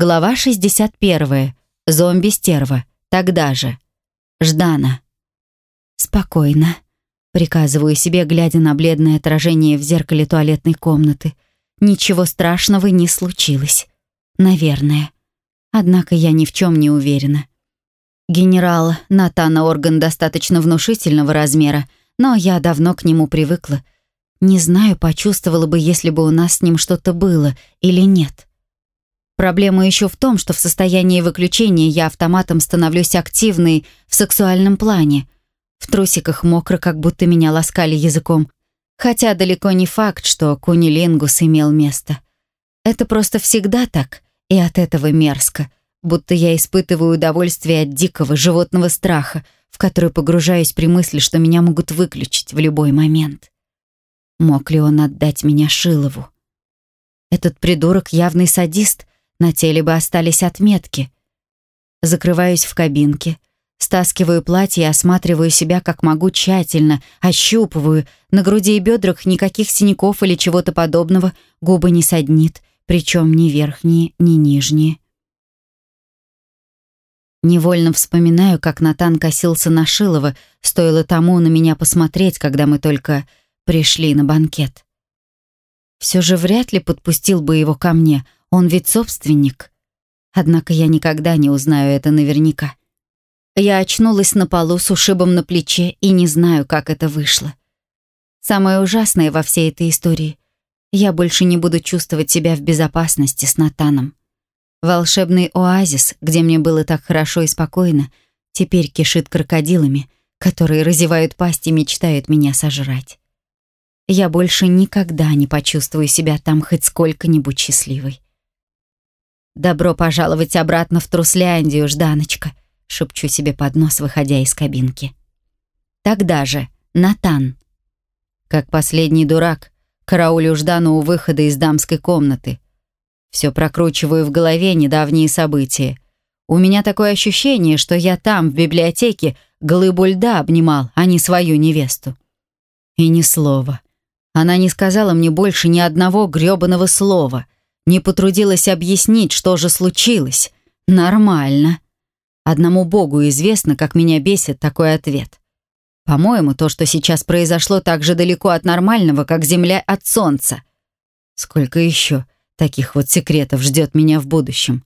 Глава 61. Зомби-стерва. Тогда же. Ждана. «Спокойно», — приказываю себе, глядя на бледное отражение в зеркале туалетной комнаты. «Ничего страшного не случилось. Наверное. Однако я ни в чем не уверена. Генерал Натана орган достаточно внушительного размера, но я давно к нему привыкла. Не знаю, почувствовала бы, если бы у нас с ним что-то было или нет. Проблема еще в том, что в состоянии выключения я автоматом становлюсь активной в сексуальном плане. В трусиках мокро, как будто меня ласкали языком. Хотя далеко не факт, что кунилингус имел место. Это просто всегда так, и от этого мерзко, будто я испытываю удовольствие от дикого животного страха, в который погружаюсь при мысли, что меня могут выключить в любой момент. Мог ли он отдать меня Шилову? Этот придурок явный садист, на теле бы остались отметки. Закрываюсь в кабинке, стаскиваю платье и осматриваю себя как могу тщательно, ощупываю. На груди и бедрах никаких синяков или чего-то подобного, губы не саднит, причем ни верхние, ни нижние. Невольно вспоминаю, как Натан косился на Шилова, стоило тому на меня посмотреть, когда мы только пришли на банкет. Все же вряд ли подпустил бы его ко мне — он ведь собственник. Однако я никогда не узнаю это наверняка. Я очнулась на полу с ушибом на плече и не знаю, как это вышло. Самое ужасное во всей этой истории — я больше не буду чувствовать себя в безопасности с Натаном. Волшебный оазис, где мне было так хорошо и спокойно, теперь кишит крокодилами, которые разевают пасть и мечтают меня сожрать. Я больше никогда не почувствую себя там хоть сколько-нибудь счастливой. «Добро пожаловать обратно в Трусляндию, Жданочка», — шепчу себе под нос, выходя из кабинки. Тогда же, Натан. Как последний дурак, караулю Ждану у выхода из дамской комнаты. Все прокручиваю в голове недавние события. У меня такое ощущение, что я там, в библиотеке, глыбу льда обнимал, а не свою невесту. И ни слова. Она не сказала мне больше ни одного грёбаного слова — не потрудилась объяснить, что же случилось. Нормально. Одному Богу известно, как меня бесит такой ответ. По-моему, то, что сейчас произошло, так же далеко от нормального, как Земля от Солнца. Сколько еще таких вот секретов ждет меня в будущем?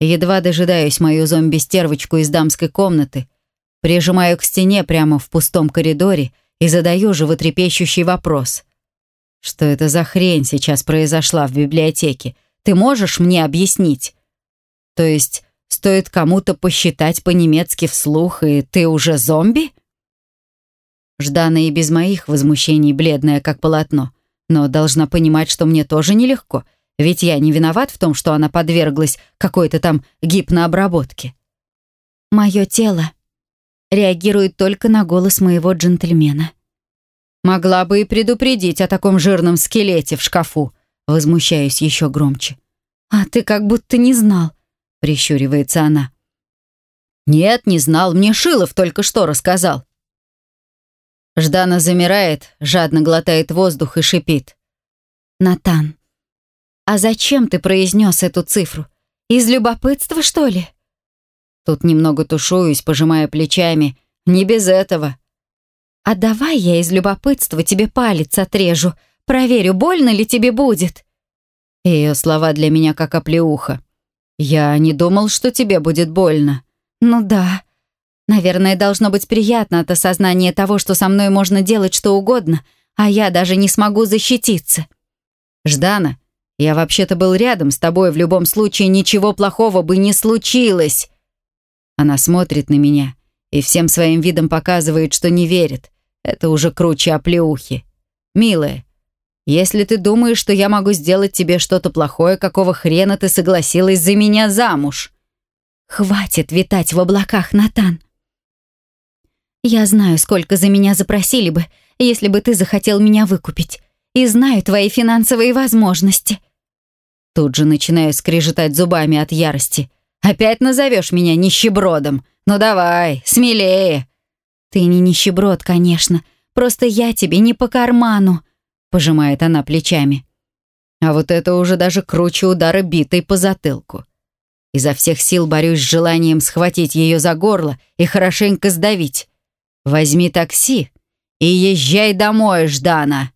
Едва дожидаюсь мою зомби-стервочку из дамской комнаты, прижимаю к стене прямо в пустом коридоре и задаю животрепещущий вопрос. Что это за хрень сейчас произошла в библиотеке? Ты можешь мне объяснить? То есть, стоит кому-то посчитать по-немецки вслух, и ты уже зомби? Ждана и без моих возмущений бледная, как полотно. Но должна понимать, что мне тоже нелегко, ведь я не виноват в том, что она подверглась какой-то там гипнообработке. Мое тело реагирует только на голос моего джентльмена. Могла бы и предупредить о таком жирном скелете в шкафу. Возмущаюсь еще громче. «А ты как будто не знал», — прищуривается она. «Нет, не знал, мне Шилов только что рассказал». Ждана замирает, жадно глотает воздух и шипит. «Натан, а зачем ты произнес эту цифру? Из любопытства, что ли?» Тут немного тушуюсь, пожимая плечами. «Не без этого. «А давай я из любопытства тебе палец отрежу. Проверю, больно ли тебе будет». Ее слова для меня как оплеуха. «Я не думал, что тебе будет больно». «Ну да. Наверное, должно быть приятно от осознания того, что со мной можно делать что угодно, а я даже не смогу защититься». «Ждана, я вообще-то был рядом с тобой, в любом случае ничего плохого бы не случилось». Она смотрит на меня и всем своим видом показывает, что не верит. Это уже круче оплеухи. Милая, если ты думаешь, что я могу сделать тебе что-то плохое, какого хрена ты согласилась за меня замуж? Хватит витать в облаках, Натан. Я знаю, сколько за меня запросили бы, если бы ты захотел меня выкупить. И знаю твои финансовые возможности. Тут же начинаю скрежетать зубами от ярости. Опять назовешь меня нищебродом? Ну давай, смелее. «Ты не нищеброд, конечно. Просто я тебе не по карману», — пожимает она плечами. А вот это уже даже круче удара битой по затылку. Изо всех сил борюсь с желанием схватить ее за горло и хорошенько сдавить. «Возьми такси и езжай домой, Ждана!»